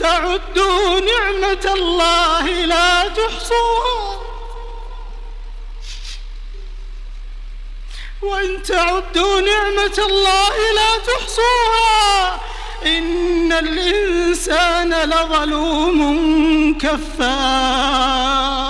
تعدوا نعمة الله لا تحصوها. وإن تعدوا نعمة الله لا تحصوها. إن الإنسان لظلوم كفار.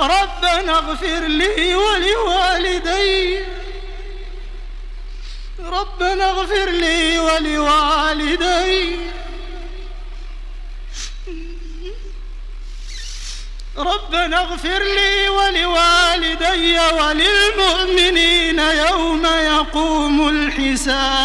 ربنا اغفر لي ولوالدي. ربنا اغفر لي ولوالدي. ربنا اغفر لي ولوالدي وللمؤمنين يوم يقوم الحساب.